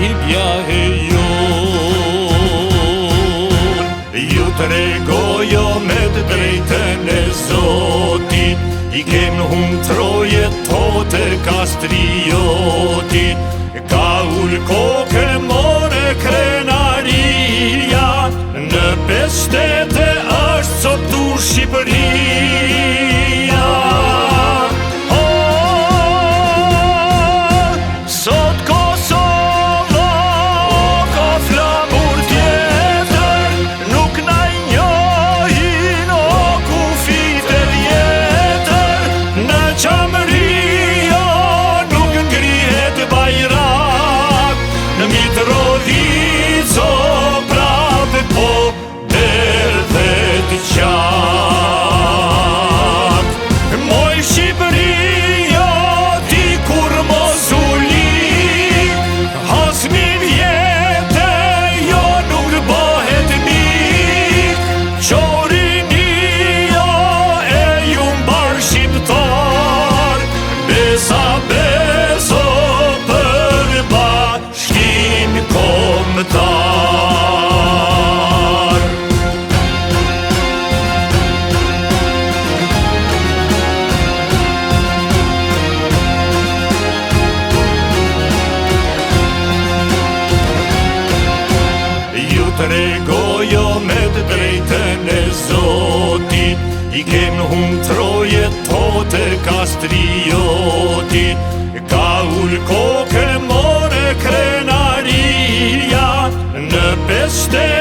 Biblia e jo Ju të regojo me të drejten e Zotit I kem hum troje tote kastriotit Ka ull koke tregojo me të drejten e zotit I kem hum troje to të kastriotit Ka ull koke more krenaria në pestet